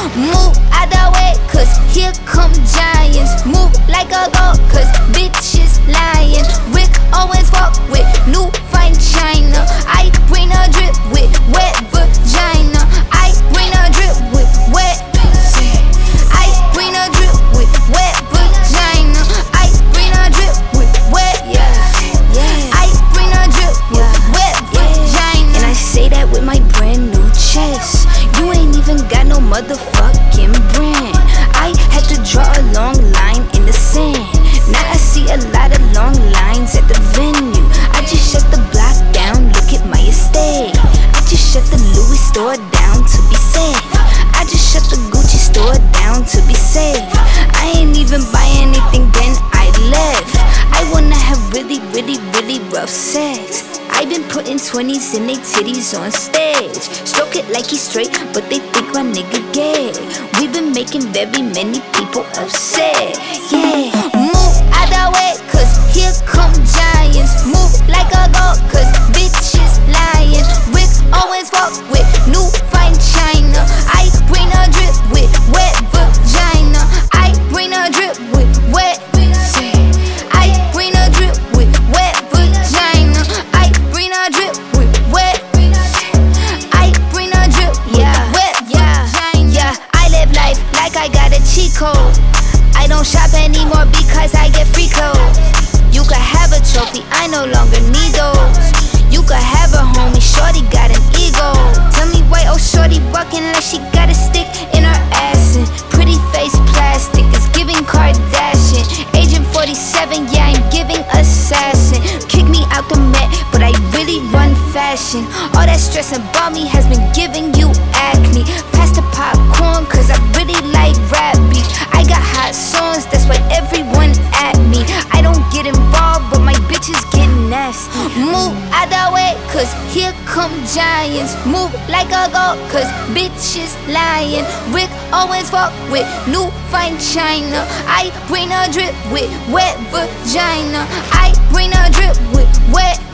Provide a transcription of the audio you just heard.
Move out the way, cause here come giants. Move like a goat, cause bitches store down to be safe. I just shut the Gucci store down to be safe. I ain't even buy anything, then I left. I wanna have really, really, really rough sex. i been putting 20s in they titties on stage. Stroke it like he's straight, but they think my nigga gay. We've been making very many people upset. Yeah. Move out the way, cause fashion. All that stress about me has been giving you acne. Pass the popcorn, cause I really like rap beef. I got hot songs, that's why everyone at me. I don't get involved, but my bitches get nasty. Move out the way, cause here come giants. Move like a goat, cause bitches lying. Rick Owens fuck with new fine china. I bring a drip with wet vagina. I bring a drip with wet.